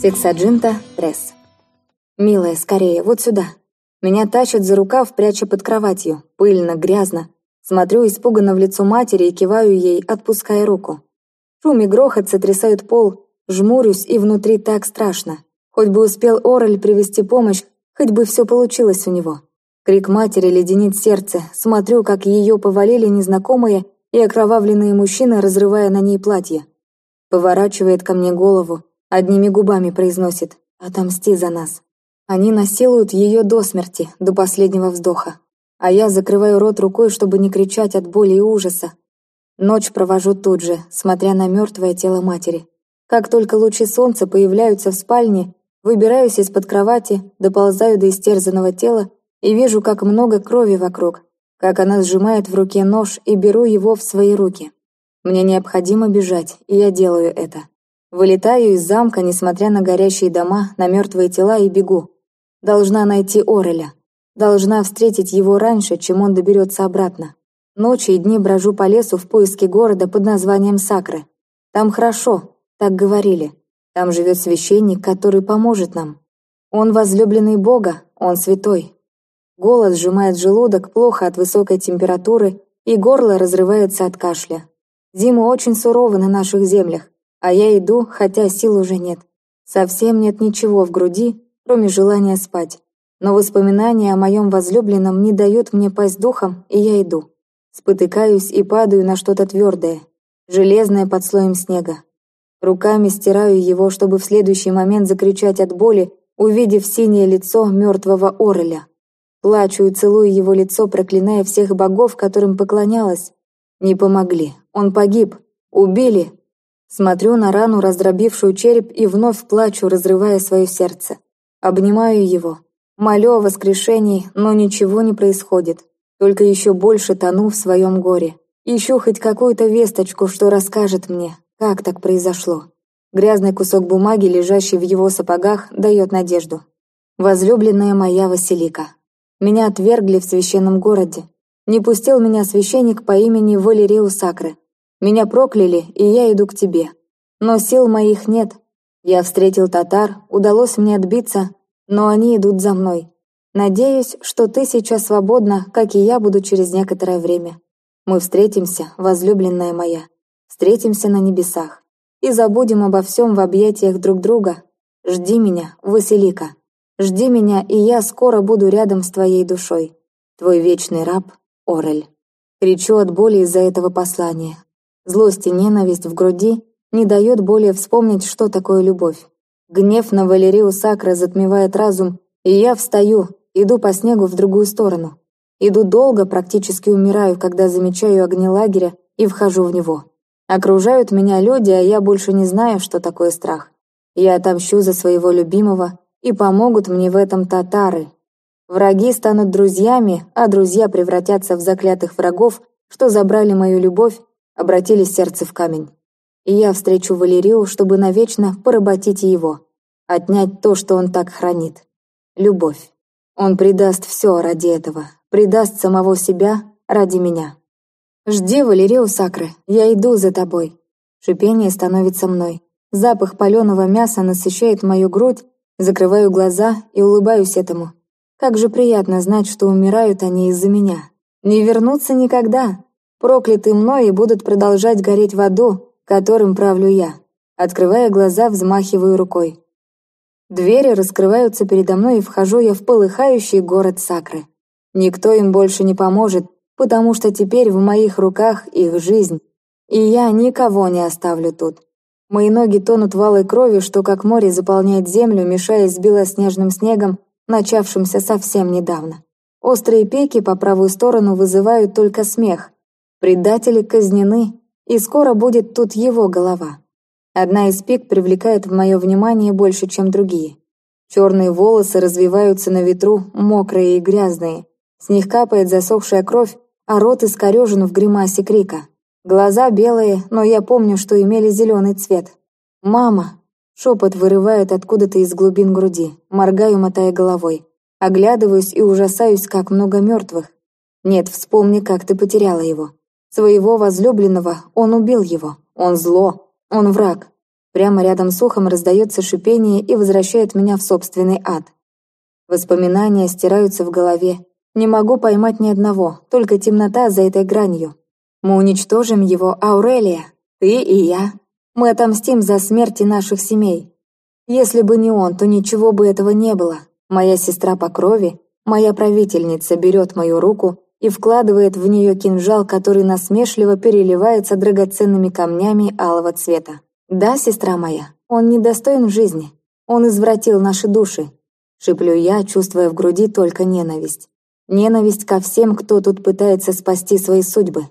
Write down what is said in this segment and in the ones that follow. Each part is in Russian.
Сексаджинта Тресс. «Милая, скорее, вот сюда». Меня тащат за рукав, пряча под кроватью. Пыльно, грязно. Смотрю испуганно в лицо матери и киваю ей, отпуская руку. Шум и грохот сотрясают пол, жмурюсь, и внутри так страшно. Хоть бы успел Орель привести помощь, хоть бы все получилось у него. Крик матери леденит сердце. Смотрю, как ее повалили незнакомые и окровавленные мужчины, разрывая на ней платье. Поворачивает ко мне голову, одними губами произносит «Отомсти за нас». Они насилуют ее до смерти, до последнего вздоха. А я закрываю рот рукой, чтобы не кричать от боли и ужаса. Ночь провожу тут же, смотря на мертвое тело матери. Как только лучи солнца появляются в спальне, выбираюсь из-под кровати, доползаю до истерзанного тела и вижу, как много крови вокруг, как она сжимает в руке нож и беру его в свои руки. Мне необходимо бежать, и я делаю это. Вылетаю из замка, несмотря на горящие дома, на мертвые тела и бегу. Должна найти Ореля. Должна встретить его раньше, чем он доберется обратно. Ночи и дни брожу по лесу в поиске города под названием Сакры. Там хорошо, так говорили. Там живет священник, который поможет нам. Он возлюбленный Бога, он святой. Голод сжимает желудок плохо от высокой температуры, и горло разрывается от кашля. Зимы очень суровы на наших землях, а я иду, хотя сил уже нет. Совсем нет ничего в груди, кроме желания спать. Но воспоминания о моем возлюбленном не дают мне пасть духом, и я иду. Спотыкаюсь и падаю на что-то твердое, железное под слоем снега. Руками стираю его, чтобы в следующий момент закричать от боли, увидев синее лицо мертвого Ореля. Плачу и целую его лицо, проклиная всех богов, которым поклонялась. Не помогли. Он погиб. Убили. Смотрю на рану, раздробившую череп, и вновь плачу, разрывая свое сердце. Обнимаю его. Молю о воскрешении, но ничего не происходит. Только еще больше тону в своем горе. Ищу хоть какую-то весточку, что расскажет мне, как так произошло. Грязный кусок бумаги, лежащий в его сапогах, дает надежду. Возлюбленная моя Василика. Меня отвергли в священном городе. Не пустил меня священник по имени Валериу Сакры. Меня прокляли, и я иду к тебе. Но сил моих нет. Я встретил татар, удалось мне отбиться, но они идут за мной. Надеюсь, что ты сейчас свободна, как и я буду через некоторое время. Мы встретимся, возлюбленная моя. Встретимся на небесах. И забудем обо всем в объятиях друг друга. Жди меня, Василика. Жди меня, и я скоро буду рядом с твоей душой. Твой вечный раб Орель. Кричу от боли из-за этого послания. Злость и ненависть в груди не дает более вспомнить, что такое любовь. Гнев на Валерию Сакра затмевает разум, и я встаю, иду по снегу в другую сторону. Иду долго, практически умираю, когда замечаю огни лагеря и вхожу в него. Окружают меня люди, а я больше не знаю, что такое страх. Я отомщу за своего любимого, и помогут мне в этом татары, Враги станут друзьями, а друзья превратятся в заклятых врагов, что забрали мою любовь, обратили сердце в камень. И я встречу Валерию, чтобы навечно поработить его, отнять то, что он так хранит. Любовь. Он предаст все ради этого, предаст самого себя ради меня. «Жди, Валерию Сакры, я иду за тобой». Шипение становится мной. Запах паленого мяса насыщает мою грудь, закрываю глаза и улыбаюсь этому. Как же приятно знать, что умирают они из-за меня. Не вернутся никогда. Прокляты мной и будут продолжать гореть в аду, которым правлю я. Открывая глаза, взмахиваю рукой. Двери раскрываются передо мной, и вхожу я в полыхающий город Сакры. Никто им больше не поможет, потому что теперь в моих руках их жизнь, и я никого не оставлю тут. Мои ноги тонут в алой крови, что как море заполняет землю, мешаясь с белоснежным снегом, начавшимся совсем недавно. Острые пеки по правую сторону вызывают только смех. Предатели казнены, и скоро будет тут его голова. Одна из пик привлекает в мое внимание больше, чем другие. Черные волосы развиваются на ветру, мокрые и грязные. С них капает засохшая кровь, а рот искорежен в гримасе крика. Глаза белые, но я помню, что имели зеленый цвет. «Мама!» Шепот вырывает откуда-то из глубин груди. Моргаю, мотая головой. Оглядываюсь и ужасаюсь, как много мертвых. Нет, вспомни, как ты потеряла его. Своего возлюбленного, он убил его. Он зло, он враг. Прямо рядом с ухом раздается шипение и возвращает меня в собственный ад. Воспоминания стираются в голове. Не могу поймать ни одного, только темнота за этой гранью. Мы уничтожим его, Аурелия, ты и я. Мы отомстим за смерти наших семей. Если бы не он, то ничего бы этого не было. Моя сестра по крови, моя правительница берет мою руку и вкладывает в нее кинжал, который насмешливо переливается драгоценными камнями алого цвета. «Да, сестра моя, он недостоин жизни. Он извратил наши души», — шиплю я, чувствуя в груди только ненависть. Ненависть ко всем, кто тут пытается спасти свои судьбы.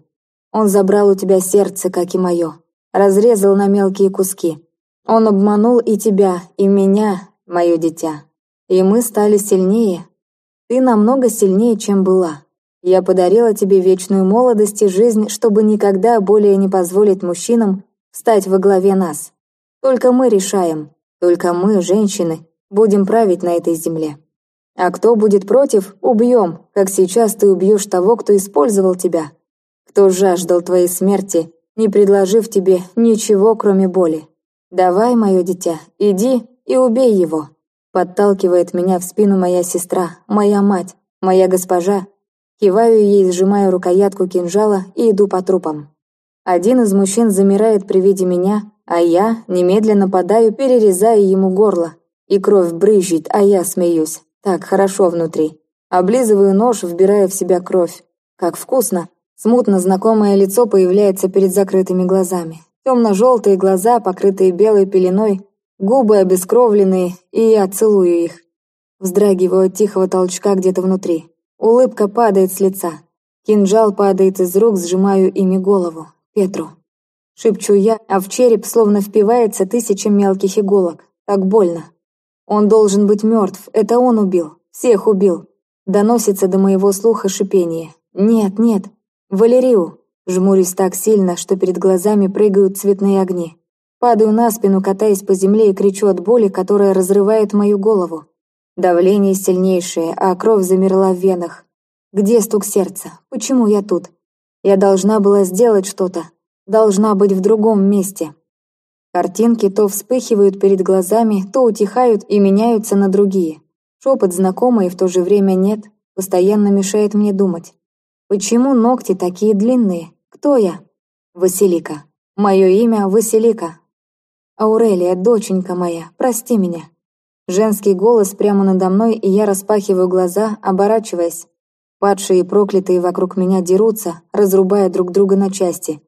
Он забрал у тебя сердце, как и мое, разрезал на мелкие куски, он обманул и тебя, и меня, мое дитя. И мы стали сильнее. Ты намного сильнее, чем была. Я подарила тебе вечную молодость и жизнь, чтобы никогда более не позволить мужчинам стать во главе нас. Только мы решаем, только мы, женщины, будем править на этой земле. А кто будет против, убьем, как сейчас ты убьешь того, кто использовал тебя. Кто жаждал твоей смерти, не предложив тебе ничего, кроме боли. «Давай, мое дитя, иди и убей его!» Подталкивает меня в спину моя сестра, моя мать, моя госпожа. Киваю ей, сжимаю рукоятку кинжала и иду по трупам. Один из мужчин замирает при виде меня, а я немедленно падаю, перерезая ему горло. И кровь брызжет, а я смеюсь. Так хорошо внутри. Облизываю нож, вбирая в себя кровь. Как вкусно. Смутно знакомое лицо появляется перед закрытыми глазами. Темно-желтые глаза, покрытые белой пеленой, губы обескровленные, и я целую их. Вздрагиваю от тихого толчка где-то внутри. Улыбка падает с лица. Кинжал падает из рук, сжимаю ими голову. Петру. Шепчу я, а в череп словно впивается тысяча мелких иголок. Так больно. Он должен быть мертв, это он убил. Всех убил. Доносится до моего слуха шипение. Нет, нет. Валерию. Жмурюсь так сильно, что перед глазами прыгают цветные огни. Падаю на спину, катаясь по земле и кричу от боли, которая разрывает мою голову. Давление сильнейшее, а кровь замерла в венах. Где стук сердца? Почему я тут? Я должна была сделать что-то. Должна быть в другом месте. Картинки то вспыхивают перед глазами, то утихают и меняются на другие. Шепот знакомый в то же время нет, постоянно мешает мне думать. Почему ногти такие длинные? Кто я? Василика. Мое имя Василика. Аурелия, доченька моя, прости меня. Женский голос прямо надо мной, и я распахиваю глаза, оборачиваясь. Падшие и проклятые вокруг меня дерутся, разрубая друг друга на части.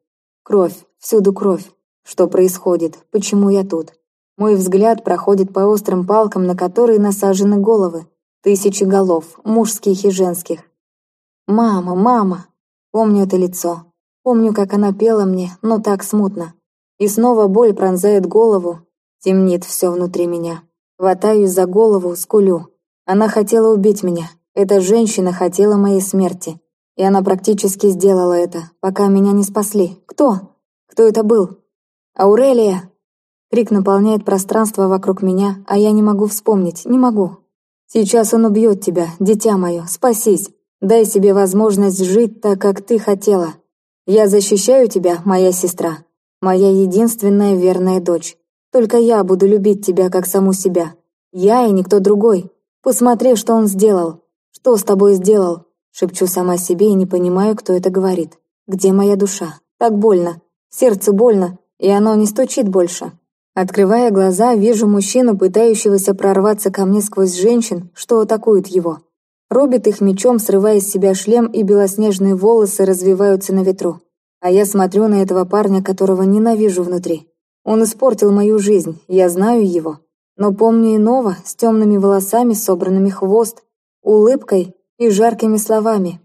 Кровь, всюду кровь. Что происходит? Почему я тут? Мой взгляд проходит по острым палкам, на которые насажены головы. Тысячи голов, мужских и женских. «Мама, мама!» Помню это лицо. Помню, как она пела мне, но так смутно. И снова боль пронзает голову, темнит все внутри меня. Хватаюсь за голову, скулю. Она хотела убить меня. Эта женщина хотела моей смерти. И она практически сделала это, пока меня не спасли. Кто? Кто это был? «Аурелия!» Крик наполняет пространство вокруг меня, а я не могу вспомнить, не могу. «Сейчас он убьет тебя, дитя мое, спасись! Дай себе возможность жить так, как ты хотела!» Я защищаю тебя, моя сестра, моя единственная верная дочь. Только я буду любить тебя, как саму себя. Я и никто другой. Посмотри, что он сделал. Что с тобой сделал?» Шепчу сама себе и не понимаю, кто это говорит. «Где моя душа? Так больно. Сердце больно, и оно не стучит больше». Открывая глаза, вижу мужчину, пытающегося прорваться ко мне сквозь женщин, что атакуют его. Рубит их мечом, срывая с себя шлем, и белоснежные волосы развиваются на ветру. А я смотрю на этого парня, которого ненавижу внутри. Он испортил мою жизнь, я знаю его. Но помню иного, с темными волосами, собранными хвост, улыбкой и жаркими словами.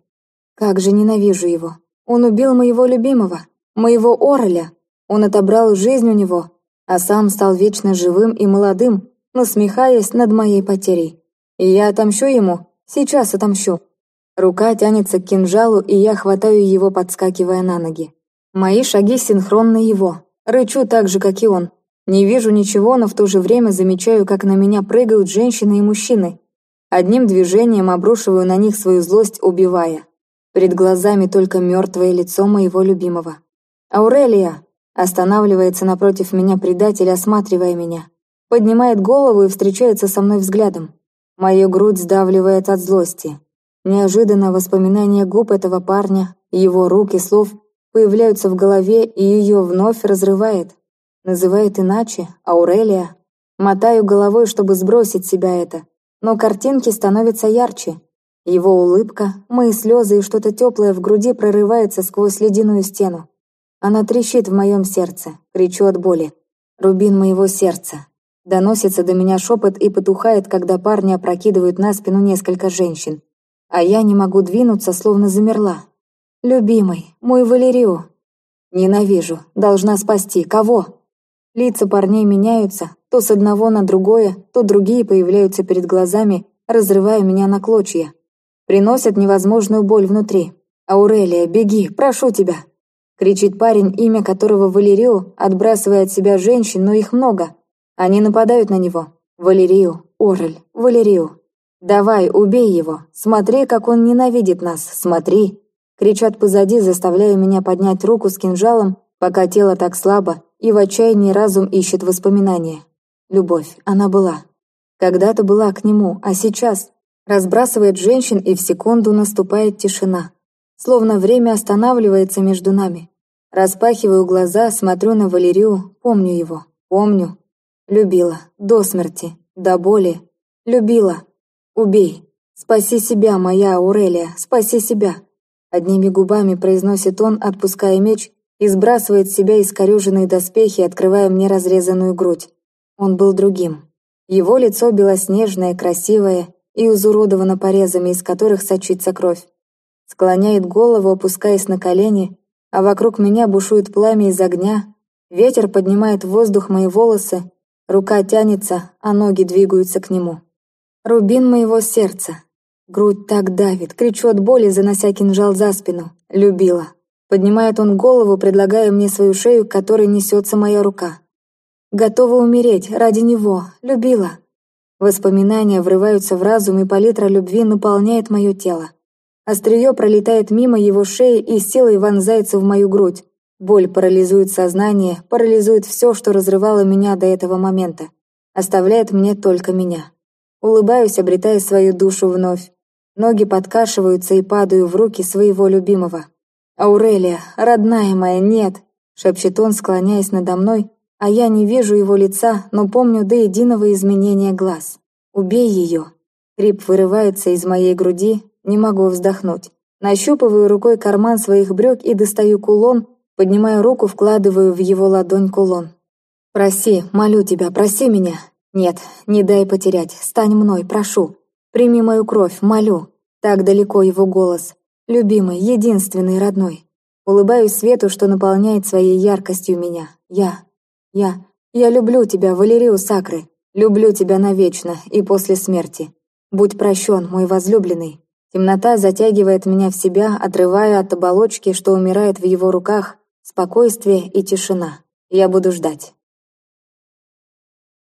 Как же ненавижу его. Он убил моего любимого, моего Ороля. Он отобрал жизнь у него, а сам стал вечно живым и молодым, насмехаясь над моей потерей. И я отомщу ему, Сейчас отомщу. Рука тянется к кинжалу, и я хватаю его, подскакивая на ноги. Мои шаги синхронны его. Рычу так же, как и он. Не вижу ничего, но в то же время замечаю, как на меня прыгают женщины и мужчины. Одним движением обрушиваю на них свою злость, убивая. Перед глазами только мертвое лицо моего любимого. «Аурелия!» Останавливается напротив меня предатель, осматривая меня. Поднимает голову и встречается со мной взглядом. Мою грудь сдавливает от злости. Неожиданно воспоминания губ этого парня, его рук и слов появляются в голове, и ее вновь разрывает. Называет иначе, Аурелия. Мотаю головой, чтобы сбросить себя это. Но картинки становятся ярче. Его улыбка, мои слезы и что-то теплое в груди прорывается сквозь ледяную стену. Она трещит в моем сердце, кричу от боли. Рубин моего сердца. Доносится до меня шепот и потухает, когда парни опрокидывают на спину несколько женщин. А я не могу двинуться, словно замерла. «Любимый, мой Валерио!» «Ненавижу, должна спасти. Кого?» Лица парней меняются, то с одного на другое, то другие появляются перед глазами, разрывая меня на клочья. Приносят невозможную боль внутри. «Аурелия, беги, прошу тебя!» Кричит парень, имя которого Валерио, отбрасывая от себя женщин, но их много. Они нападают на него. Валерию, Орель, Валерию. «Давай, убей его! Смотри, как он ненавидит нас! Смотри!» Кричат позади, заставляя меня поднять руку с кинжалом, пока тело так слабо, и в отчаянии разум ищет воспоминания. Любовь, она была. Когда-то была к нему, а сейчас разбрасывает женщин, и в секунду наступает тишина. Словно время останавливается между нами. Распахиваю глаза, смотрю на Валерию, помню его, помню. Любила, до смерти, до боли. Любила. Убей. Спаси себя, моя Аурелия, спаси себя. Одними губами произносит он, отпуская меч, и сбрасывает с себя искореженные доспехи, открывая мне разрезанную грудь. Он был другим. Его лицо белоснежное, красивое и изуродовано порезами, из которых сочится кровь склоняет голову, опускаясь на колени, а вокруг меня бушует пламя из огня, ветер поднимает в воздух мои волосы, рука тянется, а ноги двигаются к нему. Рубин моего сердца. Грудь так давит, кричу от боли, занося кинжал за спину. Любила. Поднимает он голову, предлагая мне свою шею, к которой несется моя рука. Готова умереть ради него. Любила. Воспоминания врываются в разум, и палитра любви наполняет мое тело. Острие пролетает мимо его шеи и силой вонзается в мою грудь. Боль парализует сознание, парализует все, что разрывало меня до этого момента. Оставляет мне только меня. Улыбаюсь, обретая свою душу вновь. Ноги подкашиваются и падаю в руки своего любимого. «Аурелия, родная моя, нет!» шепчет он, склоняясь надо мной, а я не вижу его лица, но помню до единого изменения глаз. «Убей ее!» Крип вырывается из моей груди, не могу вздохнуть. Нащупываю рукой карман своих брюк и достаю кулон, поднимаю руку, вкладываю в его ладонь кулон. «Проси, молю тебя, проси меня!» «Нет, не дай потерять, стань мной, прошу. Прими мою кровь, молю!» Так далеко его голос. Любимый, единственный, родной. Улыбаюсь свету, что наполняет своей яркостью меня. Я, я, я люблю тебя, Валерию Сакры. Люблю тебя навечно и после смерти. Будь прощен, мой возлюбленный. Темнота затягивает меня в себя, отрывая от оболочки, что умирает в его руках, спокойствие и тишина. Я буду ждать.